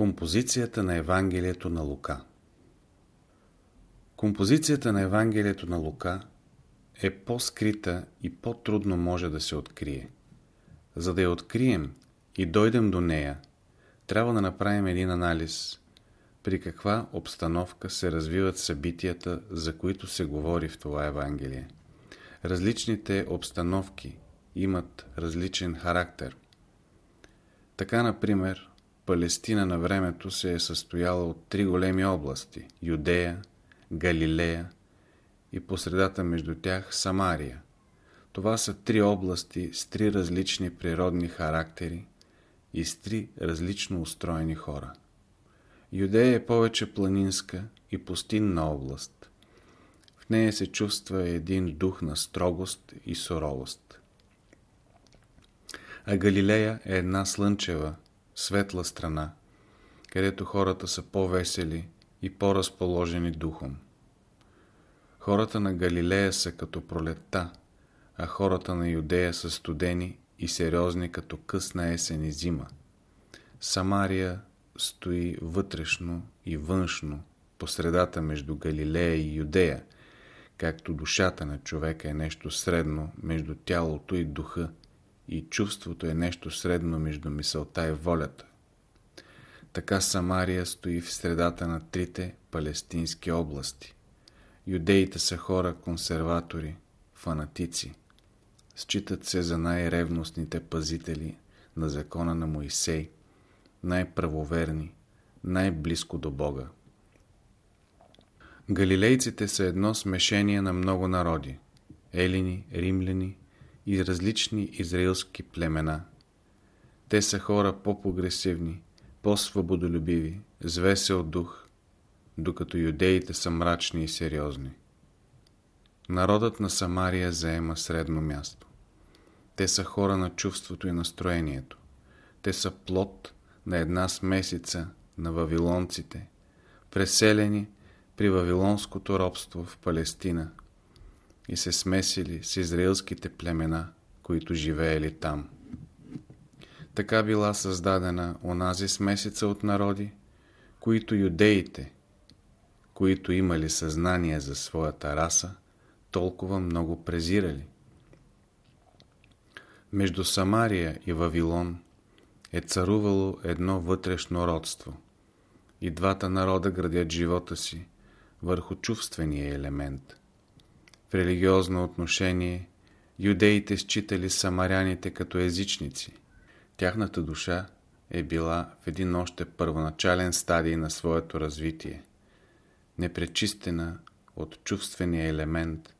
Композицията на Евангелието на Лука Композицията на Евангелието на Лука е по-скрита и по-трудно може да се открие. За да я открием и дойдем до нея, трябва да направим един анализ при каква обстановка се развиват събитията, за които се говори в това Евангелие. Различните обстановки имат различен характер. Така, например, Палестина на времето се е състояла от три големи области – Юдея, Галилея и посредата между тях Самария. Това са три области с три различни природни характери и с три различно устроени хора. Юдея е повече планинска и пустинна област. В нея се чувства един дух на строгост и суровост. А Галилея е една слънчева, светла страна, където хората са по-весели и по-разположени духом. Хората на Галилея са като пролетта, а хората на Юдея са студени и сериозни като късна есен и зима. Самария стои вътрешно и външно по средата между Галилея и Юдея, както душата на човека е нещо средно между тялото и духа и чувството е нещо средно между мисълта и волята. Така Самария стои в средата на трите палестински области. Юдеите са хора консерватори, фанатици. Считат се за най-ревностните пазители на закона на Моисей, най-правоверни, най-близко до Бога. Галилейците са едно смешение на много народи – елини, римляни и различни израилски племена. Те са хора по-прогресивни, по-свободолюбиви, с весел дух, докато юдеите са мрачни и сериозни. Народът на Самария заема средно място. Те са хора на чувството и настроението. Те са плод на една смесица на вавилонците, преселени при вавилонското робство в Палестина и се смесили с израилските племена, които живеели там. Така била създадена онази смесица от народи, които юдеите, които имали съзнание за своята раса, толкова много презирали. Между Самария и Вавилон е царувало едно вътрешно родство. И двата народа градят живота си върху чувствения елемент. В религиозно отношение юдеите считали самаряните като езичници. Тяхната душа е била в един още първоначален стадий на своето развитие, непречистена от чувствения елемент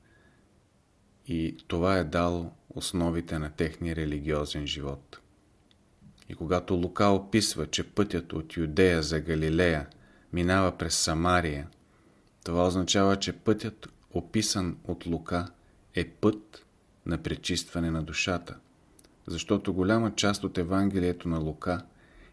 и това е дало основите на техния религиозен живот. И когато Лука описва, че пътят от Юдея за Галилея минава през Самария, това означава, че пътят, описан от Лука, е път на пречистване на душата, защото голяма част от Евангелието на Лука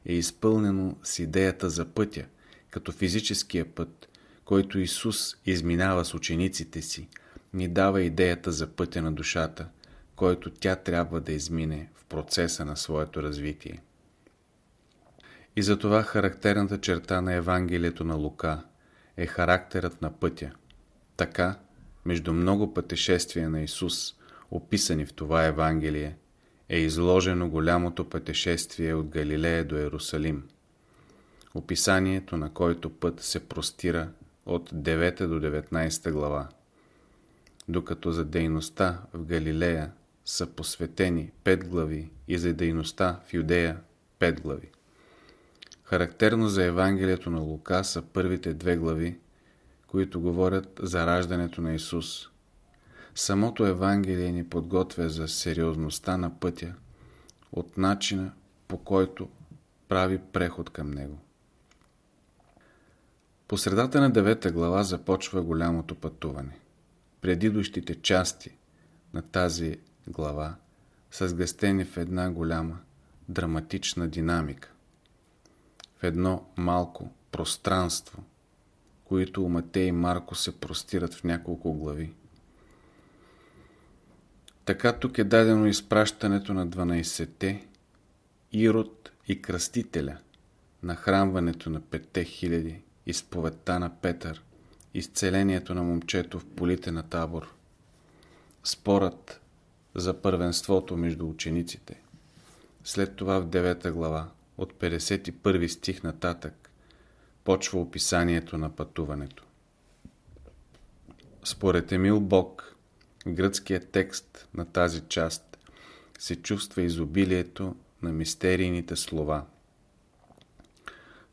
е изпълнено с идеята за пътя, като физическия път, който Исус изминава с учениците си, ни дава идеята за пътя на душата, който тя трябва да измине в процеса на своето развитие. И затова характерната черта на Евангелието на Лука е характерът на пътя. Така, между много пътешествия на Исус, описани в това Евангелие, е изложено голямото пътешествие от Галилея до Иерусалим. Описанието на който път се простира от 9 до 19 глава. Докато за дейността в Галилея са посветени 5 глави и за дейността в Юдея 5 глави. Характерно за Евангелието на Лука са първите две глави, които говорят за раждането на Исус. Самото Евангелие ни подготвя за сериозността на пътя, от начина по който прави преход към него. По средата на девета глава започва голямото пътуване. Предидущите части на тази глава са сгъстени в една голяма драматична динамика в едно малко пространство, които Матей и Марко се простират в няколко глави. Така тук е дадено изпращането на 12-те, Ирод и Кръстителя, нахранването на петте хиляди, изповедта на Петър, изцелението на момчето в полите на табор, спорът за първенството между учениците. След това в 9 глава, от 51 стих нататък, почва описанието на пътуването. Според Емил Бог, гръцкият текст на тази част се чувства изобилието на мистерийните слова,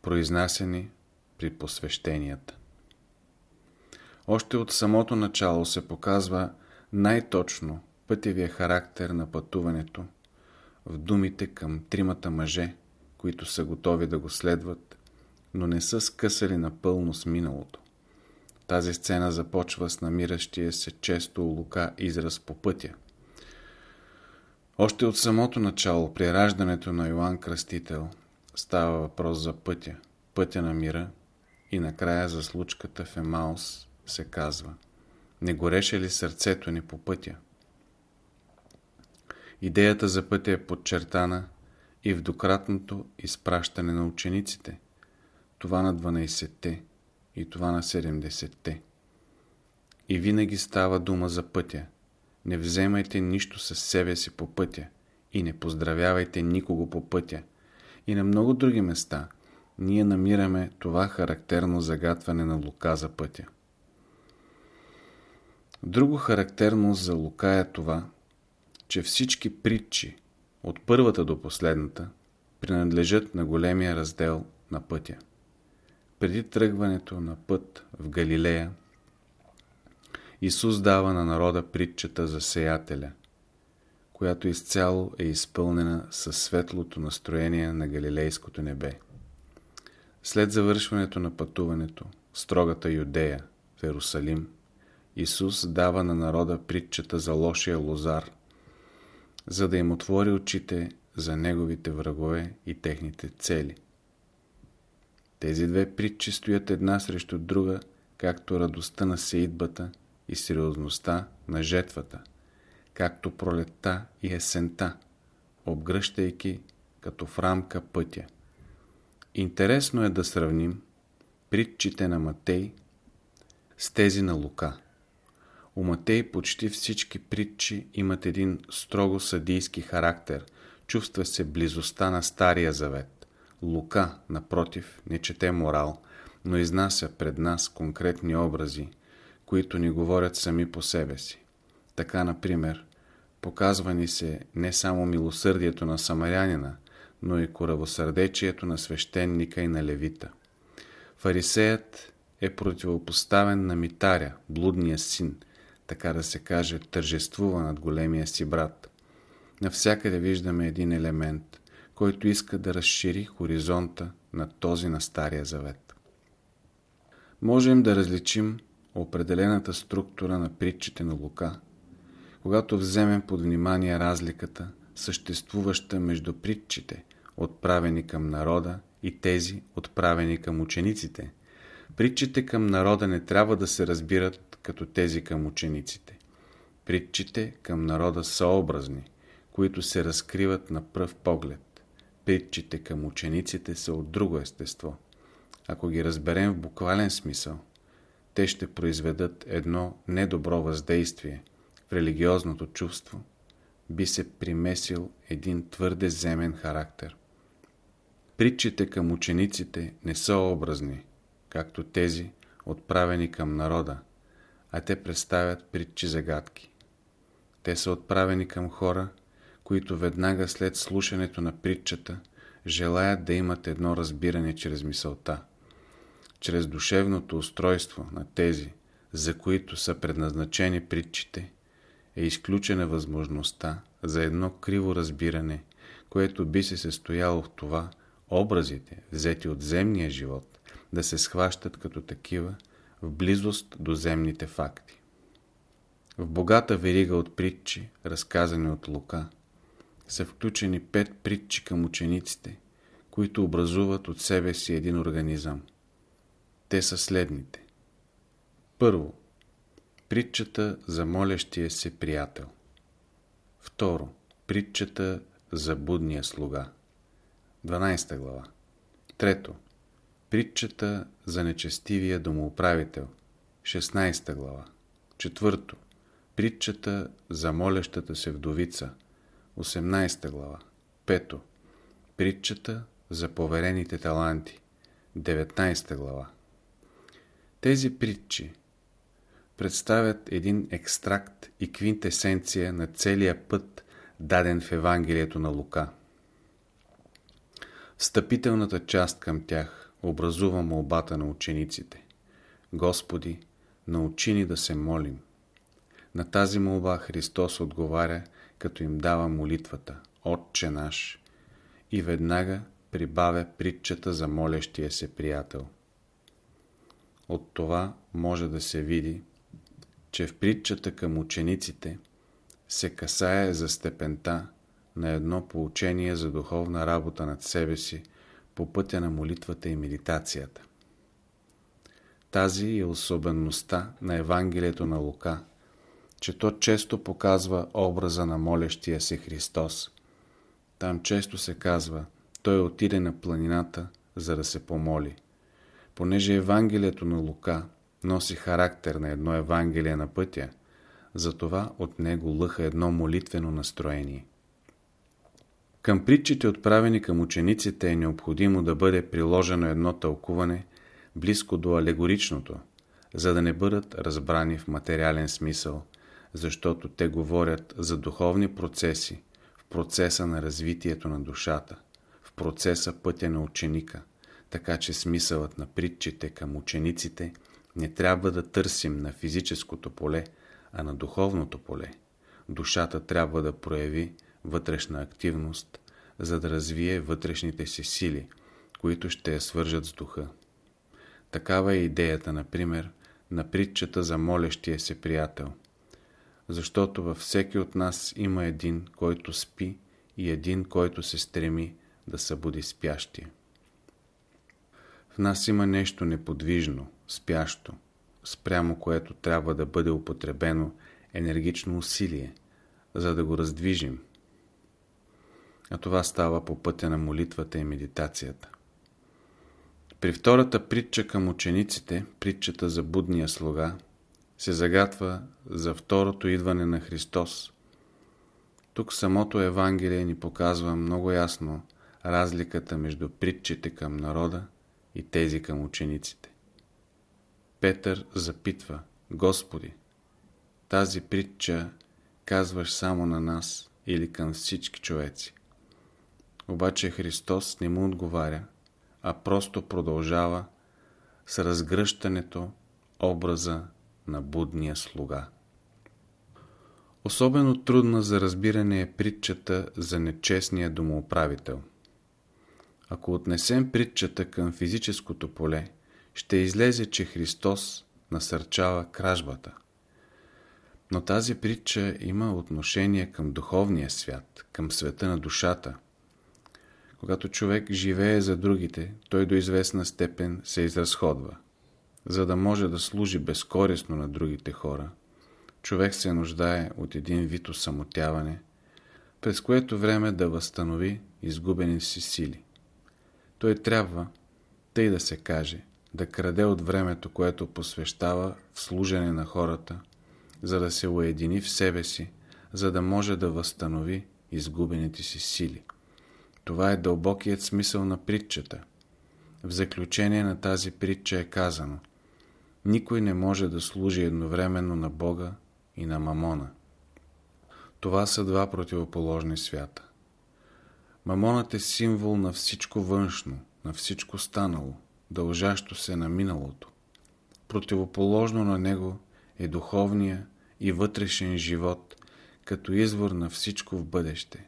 произнасени при посвещенията. Още от самото начало се показва най-точно пътевия характер на пътуването в думите към тримата мъже, които са готови да го следват, но не са скъсали напълно с миналото. Тази сцена започва с намиращия се често у Лука израз по пътя. Още от самото начало, при раждането на Йоанн Кръстител, става въпрос за пътя, пътя на мира и накрая за случката в Емаус се казва Не гореше ли сърцето ни по пътя? Идеята за пътя е подчертана и в дократното изпращане на учениците, това на 12-те и това на 70-те. И винаги става дума за пътя. Не вземайте нищо със себе си по пътя и не поздравявайте никого по пътя. И на много други места ние намираме това характерно загатване на Лука за пътя. Друго характерно за Лука е това, че всички притчи, от първата до последната, принадлежат на големия раздел на пътя. Преди тръгването на път в Галилея, Исус дава на народа притчата за сеятеля, която изцяло е изпълнена със светлото настроение на галилейското небе. След завършването на пътуването, строгата Юдея в Ерусалим, Исус дава на народа притчата за лошия лозар, за да им отвори очите за неговите врагове и техните цели. Тези две притчи стоят една срещу друга, както радостта на сеидбата и сериозността на жетвата, както пролетта и есента, обгръщайки като в рамка пътя. Интересно е да сравним притчите на Матей с тези на Лука. У Матей почти всички притчи имат един строго съдийски характер, чувства се близостта на Стария Завет. Лука, напротив, не чете морал, но изнася пред нас конкретни образи, които ни говорят сами по себе си. Така, например, показва ни се не само милосърдието на самарянина, но и коравосърдечието на свещеника и на левита. Фарисеят е противопоставен на митаря, блудния син, така да се каже, тържествува над големия си брат. Навсякъде виждаме един елемент, който иска да разшири хоризонта на този на Стария Завет. Можем да различим определената структура на притчите на Лука, когато вземем под внимание разликата, съществуваща между притчите, отправени към народа и тези, отправени към учениците. Притчите към народа не трябва да се разбират като тези към учениците. Притчите към народа са образни, които се разкриват на пръв поглед. Притчите към учениците са от друго естество. Ако ги разберем в буквален смисъл, те ще произведат едно недобро въздействие в религиозното чувство, би се примесил един твърде земен характер. Притчите към учениците не са образни, както тези, отправени към народа, а те представят притчи загадки. Те са отправени към хора, които веднага след слушането на притчата желаят да имат едно разбиране чрез мисълта. Чрез душевното устройство на тези, за които са предназначени притчите, е изключена възможността за едно криво разбиране, което би се състояло в това образите, взети от земния живот, да се схващат като такива в близост до земните факти. В богата верига от притчи, разказани от Лука, са включени пет притчи към учениците, които образуват от себе си един организъм. Те са следните. Първо, притчата за молящия се приятел. Второ, притчата за будния слуга. 12 глава. Трето. Притчата за нечестивия домоуправител. 16 глава. Четвърто. Притчата за молещата се вдовица. 18 глава. Пето. Притчата за поверените таланти. 19 глава. Тези притчи представят един екстракт и квинтесенция на целия път, даден в Евангелието на Лука. Встъпителната част към тях образува молбата на учениците. Господи, научи ни да се молим. На тази молба Христос отговаря, като им дава молитвата Отче наш и веднага прибавя притчата за молещия се приятел. От това може да се види, че в притчата към учениците се касае за степента на едно поучение за духовна работа над себе си по пътя на молитвата и медитацията. Тази е особеността на Евангелието на Лука, че то често показва образа на молещия се Христос. Там често се казва, той отиде на планината, за да се помоли. Понеже Евангелието на Лука носи характер на едно Евангелие на пътя, затова от него лъха едно молитвено настроение. Към притчите, отправени към учениците, е необходимо да бъде приложено едно тълкуване, близко до алегоричното, за да не бъдат разбрани в материален смисъл, защото те говорят за духовни процеси, в процеса на развитието на душата, в процеса пътя на ученика, така че смисълът на притчите към учениците не трябва да търсим на физическото поле, а на духовното поле. Душата трябва да прояви вътрешна активност, за да развие вътрешните си сили, които ще я свържат с духа. Такава е идеята, например, на притчата за молещия се приятел. Защото във всеки от нас има един, който спи и един, който се стреми да събуди спящия. В нас има нещо неподвижно, спящо, спрямо което трябва да бъде употребено енергично усилие, за да го раздвижим. А това става по пътя на молитвата и медитацията. При втората притча към учениците, притчата за будния слуга, се загатва за второто идване на Христос. Тук самото Евангелие ни показва много ясно разликата между притчите към народа и тези към учениците. Петър запитва, Господи, тази притча казваш само на нас или към всички човеци. Обаче Христос не му отговаря, а просто продължава с разгръщането образа на будния слуга. Особено трудна за разбиране е притчата за нечестния домоуправител. Ако отнесем притчата към физическото поле, ще излезе, че Христос насърчава кражбата. Но тази притча има отношение към духовния свят, към света на душата. Когато човек живее за другите, той до известна степен се изразходва. За да може да служи безкорисно на другите хора, човек се нуждае от един вид осамотяване, през което време да възстанови изгубени си сили. Той трябва, тъй да се каже, да краде от времето, което посвещава в служене на хората, за да се уедини в себе си, за да може да възстанови изгубените си сили. Това е дълбокият смисъл на притчата. В заключение на тази притча е казано Никой не може да служи едновременно на Бога и на Мамона. Това са два противоположни свята. Мамонът е символ на всичко външно, на всичко станало, дължащо се на миналото. Противоположно на него е духовния и вътрешен живот, като извор на всичко в бъдеще.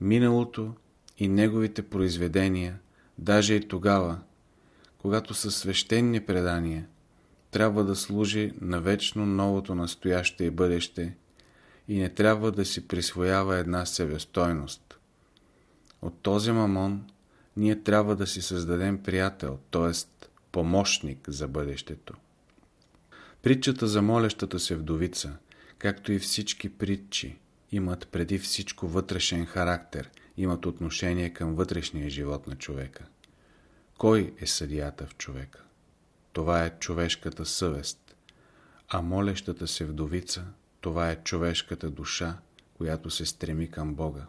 Миналото и неговите произведения, даже и тогава, когато са свещени предания, трябва да служи на вечно новото настояще и бъдеще и не трябва да си присвоява една себестойност. От този мамон ние трябва да си създадем приятел, т.е. помощник за бъдещето. Притчата за молещата се вдовица, както и всички притчи, имат преди всичко вътрешен характер, имат отношение към вътрешния живот на човека. Кой е съдията в човека? Това е човешката съвест, а молещата се вдовица, това е човешката душа, която се стреми към Бога.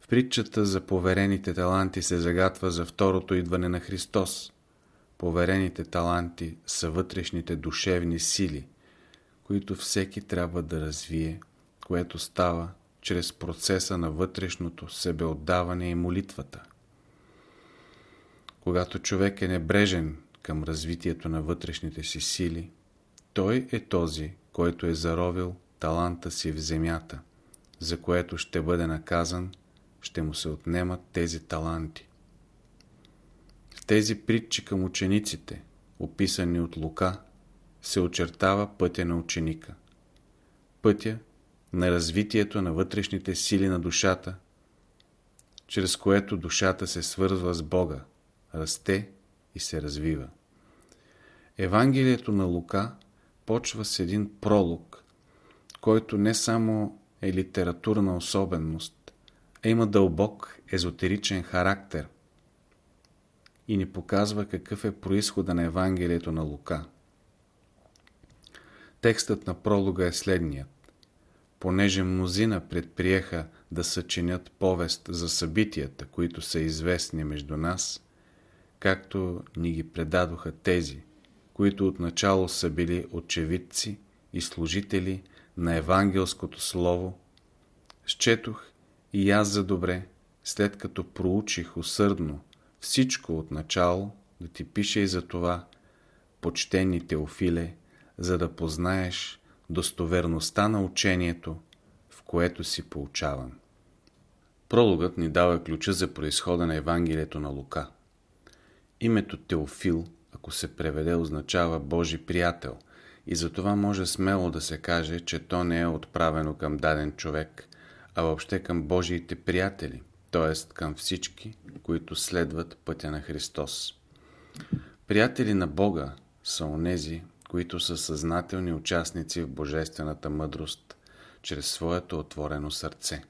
В притчата за поверените таланти се загатва за второто идване на Христос. Поверените таланти са вътрешните душевни сили, които всеки трябва да развие, което става чрез процеса на вътрешното себеотдаване и молитвата. Когато човек е небрежен към развитието на вътрешните си сили, той е този, който е заровил таланта си в земята, за което ще бъде наказан, ще му се отнемат тези таланти. В тези притчи към учениците, описани от Лука, се очертава пътя на ученика. Пътя на развитието на вътрешните сили на душата, чрез което душата се свързва с Бога, расте и се развива. Евангелието на Лука почва с един пролог, който не само е литературна особеност, а има дълбок езотеричен характер и ни показва какъв е происхода на Евангелието на Лука. Текстът на пролога е следният. Понеже мнозина предприеха да съчинят повест за събитията, които са известни между нас, както ни ги предадоха тези, които отначало са били очевидци и служители на евангелското слово, счетох и аз за добре, след като проучих усърдно всичко от начало, да ти пише и за това, почтени Теофиле, за да познаеш достоверността на учението, в което си получаван. Прологът ни дава ключа за происхода на Евангелието на Лука. Името Теофил, ако се преведе, означава Божи приятел и затова може смело да се каже, че то не е отправено към даден човек, а въобще към Божиите приятели, т.е. към всички, които следват пътя на Христос. Приятели на Бога са онези, които са съзнателни участници в божествената мъдрост, чрез своето отворено сърце.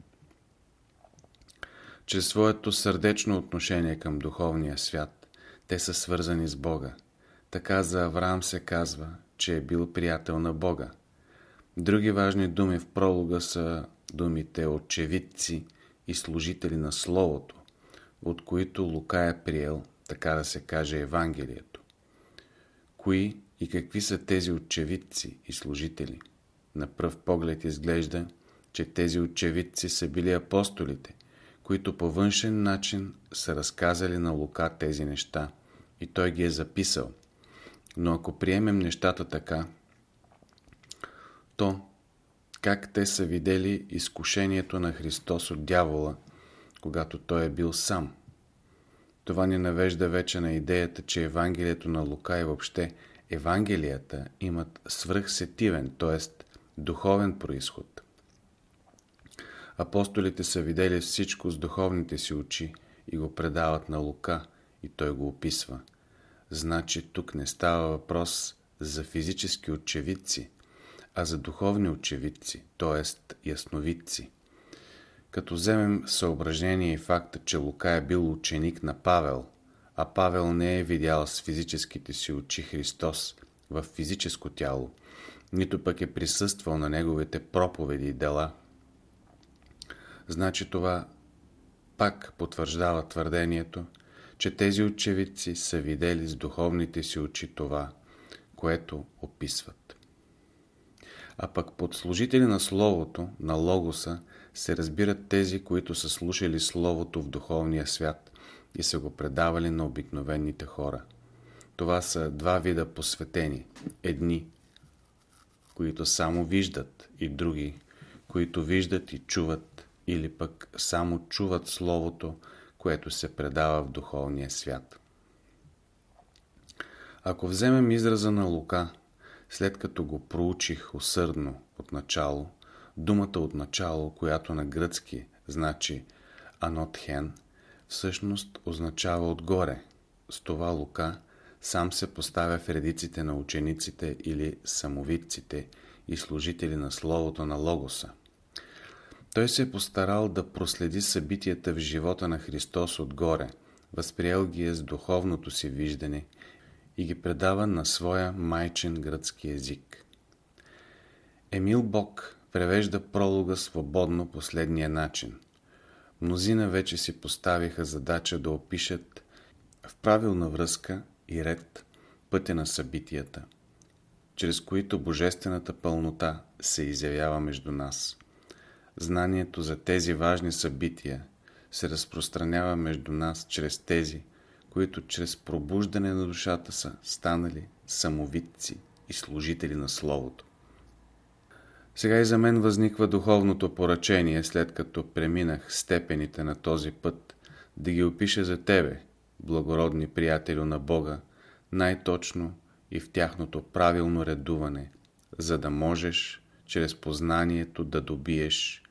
Чрез своето сърдечно отношение към духовния свят, те са свързани с Бога. Така за Авраам се казва, че е бил приятел на Бога. Други важни думи в пролога са думите очевидци и служители на Словото, от които Лука е приел, така да се каже, Евангелието. Кои и какви са тези очевидци и служители? На пръв поглед изглежда, че тези очевидци са били апостолите, които по външен начин са разказали на Лука тези неща и той ги е записал. Но ако приемем нещата така, то как те са видели изкушението на Христос от дявола, когато той е бил сам? Това ни навежда вече на идеята, че Евангелието на Лука и въобще Евангелията имат свръхсетивен, т.е. духовен происход. Апостолите са видели всичко с духовните си очи и го предават на Лука и той го описва. Значи тук не става въпрос за физически очевидци, а за духовни очевидци, т.е. ясновидци. Като вземем съображение и факта, че Лука е бил ученик на Павел, а Павел не е видял с физическите си очи Христос в физическо тяло, нито пък е присъствал на неговите проповеди и дела. Значи това пак потвърждава твърдението, че тези очевидци са видели с духовните си очи това, което описват. А пък под служители на Словото, на Логоса, се разбират тези, които са слушали Словото в духовния свят и са го предавали на обикновените хора. Това са два вида посветени. Едни, които само виждат и други, които виждат и чуват или пък само чуват Словото, което се предава в духовния свят. Ако вземем израза на Лука, след като го проучих усърдно от начало, думата от начало, която на гръцки значи анотхен, всъщност означава отгоре. С това Лука сам се поставя в редиците на учениците или самовидците и служители на Словото на Логоса. Той се е постарал да проследи събитията в живота на Христос отгоре, възприел ги е с духовното си виждане и ги предава на своя майчен гръцки език. Емил Бог превежда пролога свободно последния начин. Мнозина вече си поставиха задача да опишат в правилна връзка и ред пътя на събитията, чрез които божествената пълнота се изявява между нас. Знанието за тези важни събития се разпространява между нас чрез тези, които чрез пробуждане на душата са станали самовидци и служители на Словото. Сега и за мен възниква духовното поръчение, след като преминах степените на този път, да ги опиша за тебе, благородни приятелю на Бога, най-точно и в тяхното правилно редуване, за да можеш чрез познанието да добиеш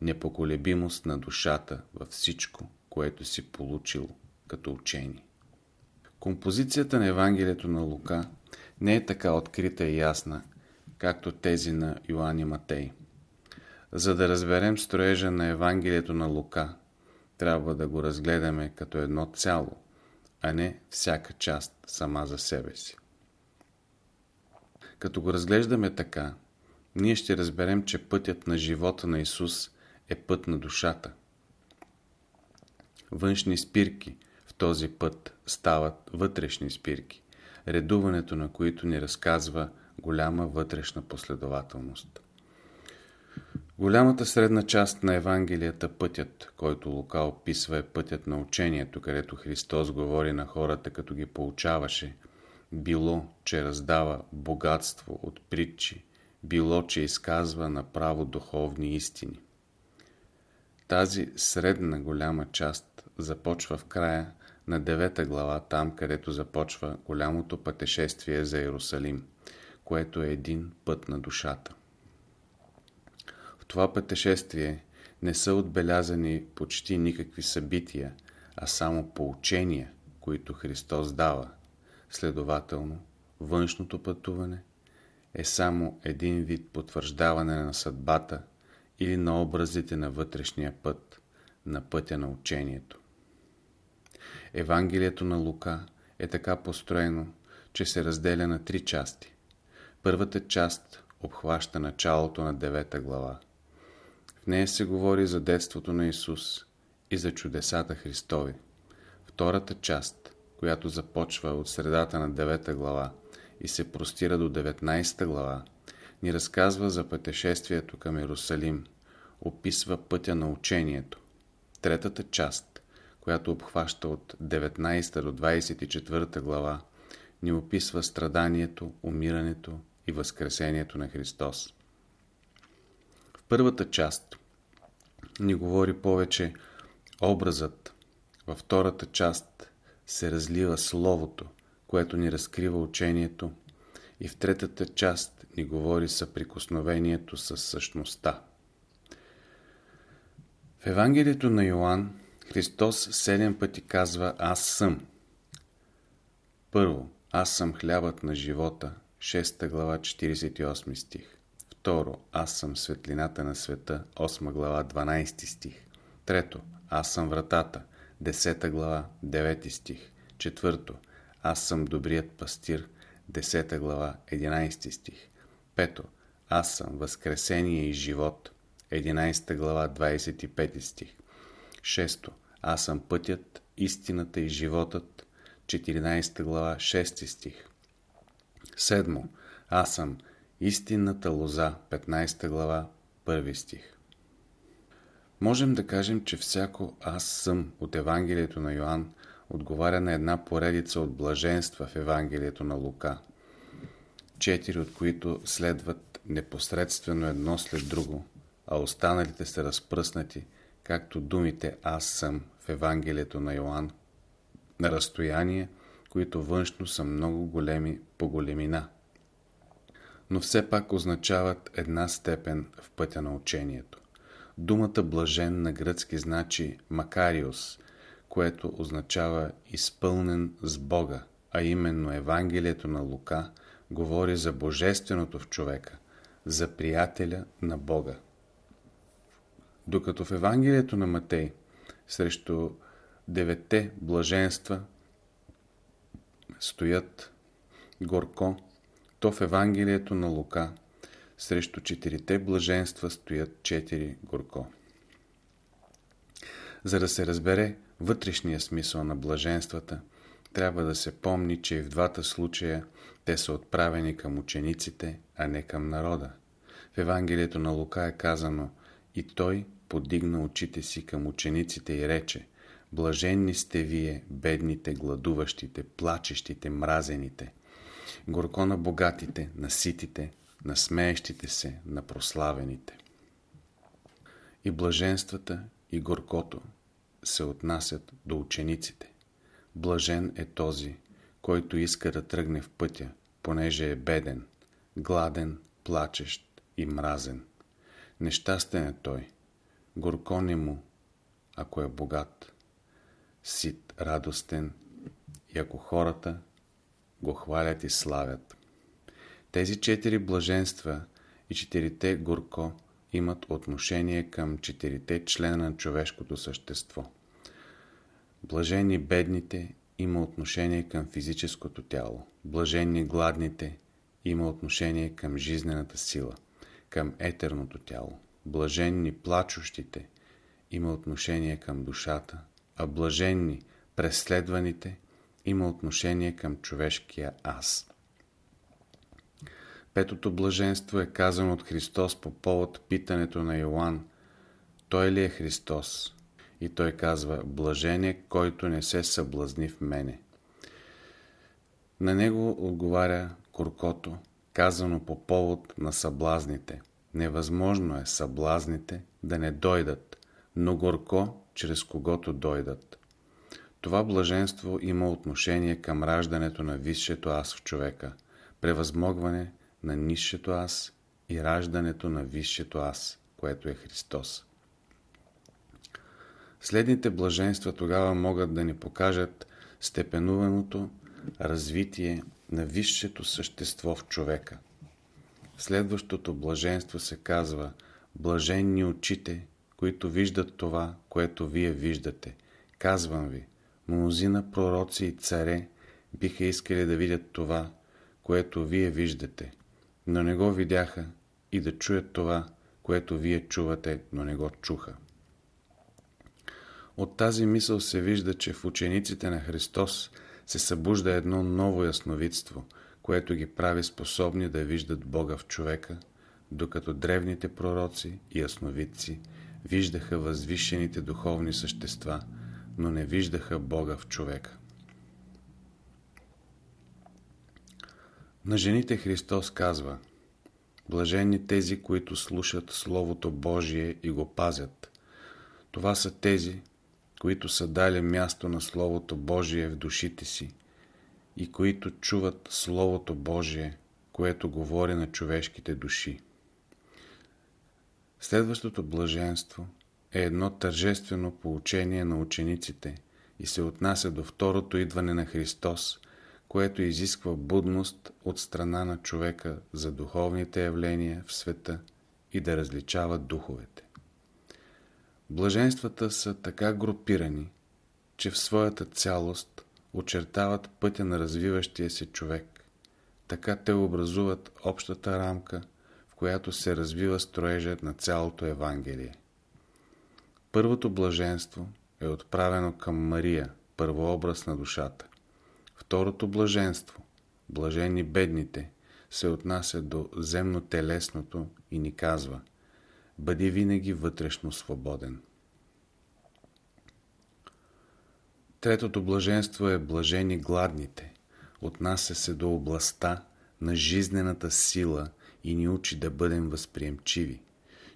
непоколебимост на душата във всичко, което си получил като учение. Композицията на Евангелието на Лука не е така открита и ясна, както тези на Йоанн и Матей. За да разберем строежа на Евангелието на Лука, трябва да го разгледаме като едно цяло, а не всяка част сама за себе си. Като го разглеждаме така, ние ще разберем, че пътят на живота на Исус е път на душата. Външни спирки в този път стават вътрешни спирки, редуването на които ни разказва голяма вътрешна последователност. Голямата средна част на Евангелията, пътят, който Лука описва е пътят на учението, където Христос говори на хората, като ги получаваше, било, че раздава богатство от притчи, било, че изказва направо духовни истини. Тази средна голяма част започва в края на девета глава, там където започва голямото пътешествие за Иерусалим – което е един път на душата. В това пътешествие не са отбелязани почти никакви събития, а само поучения, които Христос дава. Следователно, външното пътуване е само един вид потвърждаване на съдбата или на образите на вътрешния път, на пътя на учението. Евангелието на Лука е така построено, че се разделя на три части. Първата част обхваща началото на девета глава. В нея се говори за детството на Исус и за чудесата Христови. Втората част, която започва от средата на девета глава и се простира до 19 глава, ни разказва за пътешествието към Иерусалим, описва пътя на учението. Третата част, която обхваща от 19 до 24 глава, ни описва страданието, умирането и Възкресението на Христос. В първата част ни говори повече образът, във втората част се разлива Словото, което ни разкрива учението и в третата част ни говори съприкосновението с същността. В Евангелието на Йоанн Христос седем пъти казва Аз съм. Първо, аз съм хлябът на живота, 6 глава 48 стих. Второ, аз съм светлината на света, 8 глава 12 стих. Трето, аз съм вратата, 10 глава 9 стих. Четвърто, аз съм добрият пастир, 10 глава 11 стих. Пето, аз съм възкресение и живот, 11 глава 25 стих. Шесто, аз съм пътят, истината и животът, 14 глава 6 стих. Седмо. Аз съм истинната лоза, 15 глава, 1 стих. Можем да кажем, че всяко аз съм от Евангелието на Йоанн отговаря на една поредица от блаженства в Евангелието на Лука, четири от които следват непосредствено едно след друго, а останалите са разпръснати, както думите аз съм в Евангелието на Йоанн, на разстояние – които външно са много големи по големина, но все пак означават една степен в пътя на учението. Думата блажен на гръцки значи макариус, което означава изпълнен с Бога, а именно Евангелието на Лука говори за Божественото в човека, за приятеля на Бога. Докато в Евангелието на Матей срещу девете блаженства стоят горко, то в Евангелието на Лука срещу четирите блаженства стоят четири горко. За да се разбере вътрешния смисъл на блаженствата, трябва да се помни, че и в двата случая те са отправени към учениците, а не към народа. В Евангелието на Лука е казано и той подигна очите си към учениците и рече Блаженни сте вие, бедните, гладуващите, плачещите, мразените. Горко на богатите, на ситите, на смеещите се, на прославените. И блаженствата, и горкото се отнасят до учениците. Блажен е този, който иска да тръгне в пътя, понеже е беден, гладен, плачещ и мразен. Нещастен е той, горко не му, ако е богат, сит, радостен и ако хората го хвалят и славят. Тези четири блаженства и четирите горко имат отношение към четирите члена на човешкото същество. Блажени бедните има отношение към физическото тяло. Блажени гладните има отношение към жизнената сила, към етерното тяло. Блаженни плачущите има отношение към душата, а блаженни преследваните има отношение към човешкия аз. Петото блаженство е казано от Христос по повод питането на Йоанн. Той ли е Христос? И той казва, блажение, който не се съблазни в мене. На него отговаря Куркото, казано по повод на съблазните. Невъзможно е съблазните да не дойдат, но горко, чрез когото дойдат. Това блаженство има отношение към раждането на висшето аз в човека, превъзмогване на нисшето аз и раждането на висшето аз, което е Христос. Следните блаженства тогава могат да ни покажат степенуваното развитие на висшето същество в човека. Следващото блаженство се казва Блаженни очите, които виждат това, което вие виждате. Казвам ви, мнозина пророци и царе биха искали да видят това, което вие виждате, но не го видяха и да чуят това, което вие чувате, но не го чуха. От тази мисъл се вижда, че в учениците на Христос се събужда едно ново ясновидство, което ги прави способни да виждат Бога в човека, докато древните пророци и ясновидци виждаха възвишените духовни същества, но не виждаха Бога в човека. На жените Христос казва Блажени тези, които слушат Словото Божие и го пазят. Това са тези, които са дали място на Словото Божие в душите си и които чуват Словото Божие, което говори на човешките души. Следващото блаженство е едно тържествено поучение на учениците и се отнася до второто идване на Христос, което изисква будност от страна на човека за духовните явления в света и да различава духовете. Блаженствата са така групирани, че в своята цялост очертават пътя на развиващия се човек. Така те образуват общата рамка, в която се развива строежът на цялото Евангелие. Първото блаженство е отправено към Мария, първообраз на душата. Второто блаженство, блажени бедните, се отнася до земно-телесното и ни казва Бъди винаги вътрешно свободен. Третото блаженство е блажени гладните. Отнася се до областта на жизнената сила и ни учи да бъдем възприемчиви.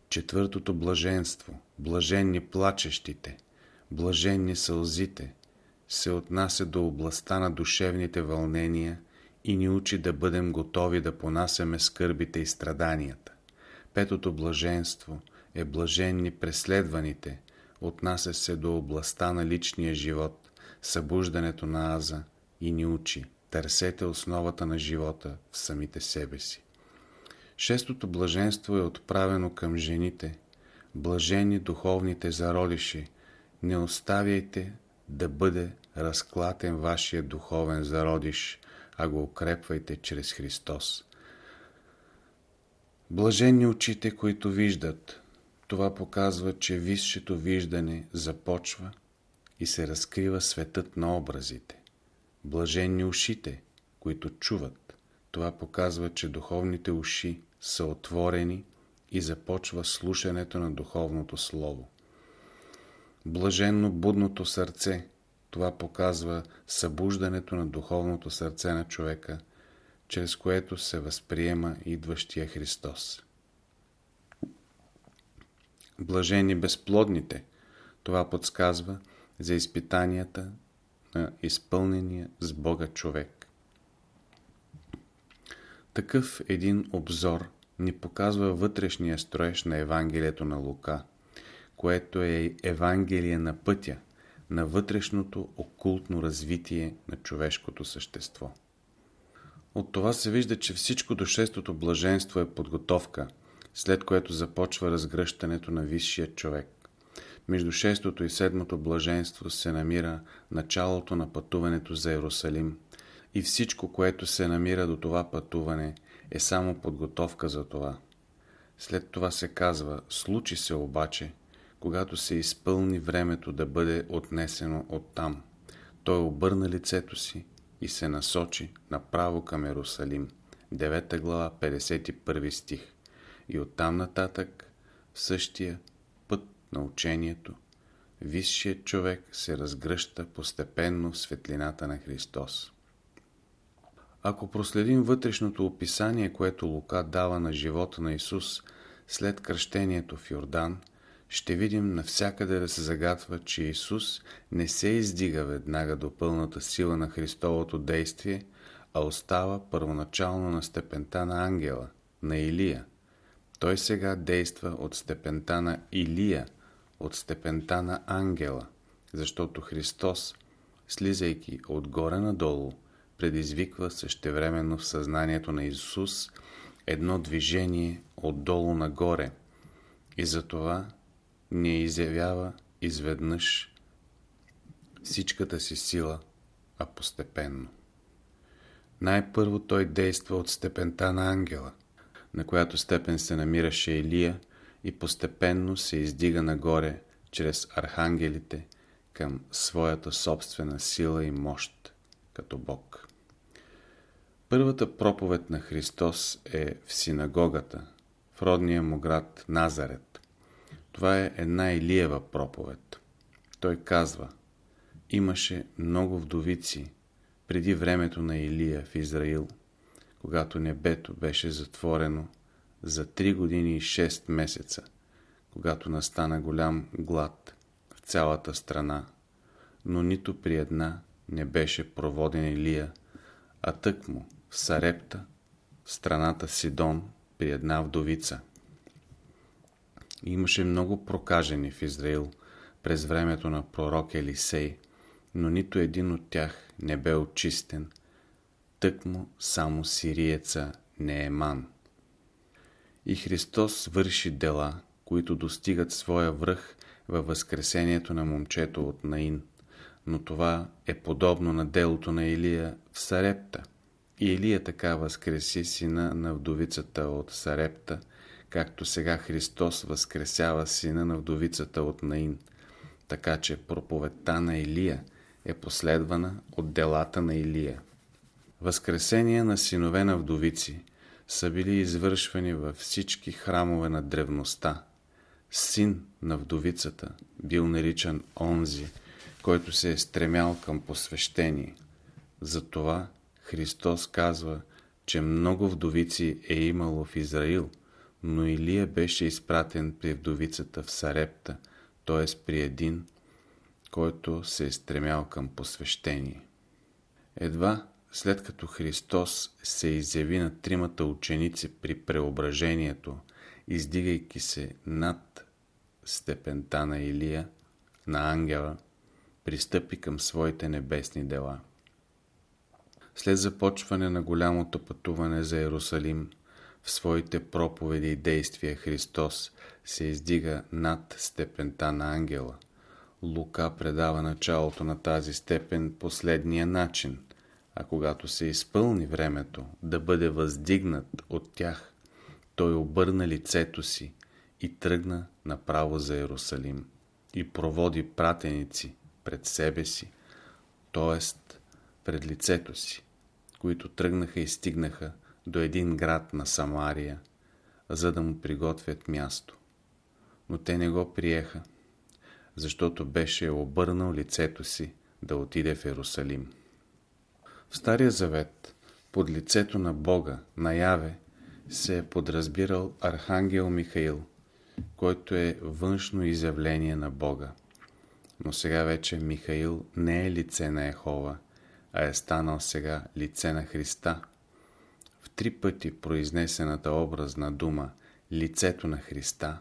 Четвъртото блаженство, блаженни плачещите, блаженни сълзите, се отнася до областта на душевните вълнения и ни учи да бъдем готови да понасяме скърбите и страданията. Петото блаженство е блаженни преследваните, отнася се до областта на личния живот, събуждането на аза и ни учи. Търсете основата на живота в самите себе си. Шестото блаженство е отправено към жените. Блажени духовните зародиши, не оставяйте да бъде разклатен вашия духовен зародиш, а го укрепвайте чрез Христос. Блаженни очите, които виждат. Това показва, че висшето виждане започва и се разкрива светът на образите. Блаженни ушите, които чуват. Това показва, че духовните уши са отворени и започва слушането на духовното слово. Блаженно будното сърце. Това показва събуждането на духовното сърце на човека, чрез което се възприема идващия Христос. Блажени безплодните. Това подсказва за изпитанията на изпълнения с Бога човек. Такъв един обзор ни показва вътрешния строеж на Евангелието на Лука, което е Евангелие на пътя, на вътрешното окултно развитие на човешкото същество. От това се вижда, че всичко до шестото блаженство е подготовка, след което започва разгръщането на висшия човек. Между шестото и седмото блаженство се намира началото на пътуването за Иерусалим и всичко, което се намира до това пътуване, е само подготовка за това. След това се казва, случи се обаче, когато се изпълни времето да бъде отнесено оттам. Той обърна лицето си и се насочи направо към Ерусалим. 9 глава, 51 стих. И оттам нататък, същия път на учението, висшият човек се разгръща постепенно в светлината на Христос. Ако проследим вътрешното описание, което Лука дава на живота на Исус след кръщението в Йордан, ще видим навсякъде да се загатва, че Исус не се издига веднага до пълната сила на Христовото действие, а остава първоначално на степента на ангела, на Илия. Той сега действа от степента на Илия, от степента на ангела, защото Христос, слизайки отгоре надолу, предизвиква същевременно в съзнанието на Исус едно движение отдолу нагоре и затова не изявява изведнъж всичката си сила, а постепенно. Най-първо той действа от степента на ангела, на която степен се намираше Елия и постепенно се издига нагоре чрез архангелите към своята собствена сила и мощ като Бог. Първата проповед на Христос е в синагогата, в родния му град Назарет. Това е една Илиева проповед. Той казва, имаше много вдовици преди времето на Илия в Израил, когато небето беше затворено за 3 години и 6 месеца, когато настана голям глад в цялата страна, но нито при една не беше проводен Илия, а тъкмо в Сарепта, страната Сидон, при една вдовица. Имаше много прокажени в Израил през времето на пророк Елисей, но нито един от тях не бе очистен, тъкмо само сириеца Нееман. И Христос върши дела, които достигат своя връх във възкресението на момчето от Наин, но това е подобно на делото на Илия в Сарепта – и Илия така възкреси сина на вдовицата от Сарепта, както сега Христос възкресява сина на вдовицата от Наин. Така че проповедта на Илия е последвана от делата на Илия. Възкресения на синове на вдовици са били извършвани във всички храмове на древността. Син на вдовицата бил наричан онзи, който се е стремял към посвещение. Затова Христос казва, че много вдовици е имало в Израил, но Илия беше изпратен при вдовицата в Сарепта, т.е. при един, който се е стремял към посвещение. Едва след като Христос се изяви на тримата ученици при преображението, издигайки се над степента на Илия, на ангела, пристъпи към своите небесни дела. След започване на голямото пътуване за Иерусалим, в своите проповеди и действия Христос се издига над степента на ангела. Лука предава началото на тази степен последния начин, а когато се изпълни времето да бъде въздигнат от тях, той обърна лицето си и тръгна направо за Иерусалим и проводи пратеници пред себе си, т.е. пред лицето си, които тръгнаха и стигнаха до един град на Самария, за да му приготвят място. Но те не го приеха, защото беше обърнал лицето си да отиде в Иерусалим. В Стария Завет, под лицето на Бога, наяве, се е подразбирал Архангел Михаил, който е външно изявление на Бога. Но сега вече Михаил не е лице на Ехова, а е станал сега лице на Христа. Три пъти произнесената образна дума лицето на Христа,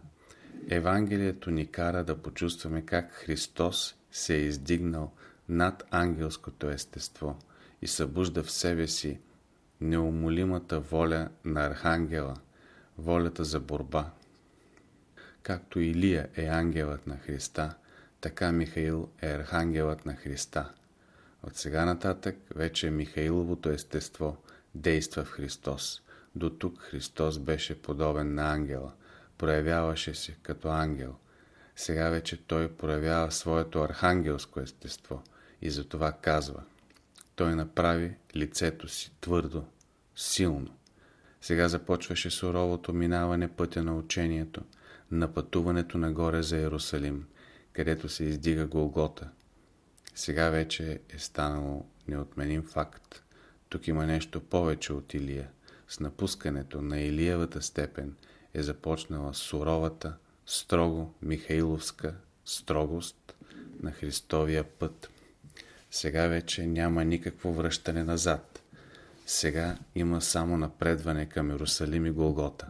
Евангелието ни кара да почувстваме как Христос се е издигнал над ангелското естество и събужда в себе си неумолимата воля на Архангела, волята за борба. Както Илия е ангелът на Христа, така Михаил е архангелът на Христа. От сега нататък вече Михаиловото естество действа в Христос. До тук Христос беше подобен на ангела, проявяваше се като ангел. Сега вече той проявява своето архангелско естество и затова казва Той направи лицето си твърдо, силно. Сега започваше суровото минаване пътя на учението, на пътуването нагоре за Иерусалим, където се издига Голгота. Сега вече е станало неотменим факт. Тук има нещо повече от Илия. С напускането на Илиевата степен е започнала суровата, строго Михаиловска строгост на Христовия път. Сега вече няма никакво връщане назад. Сега има само напредване към Иерусалим и Голгота.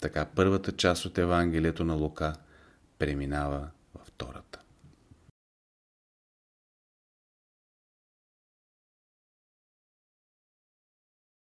Така първата част от Евангелието на Лука преминава във втората.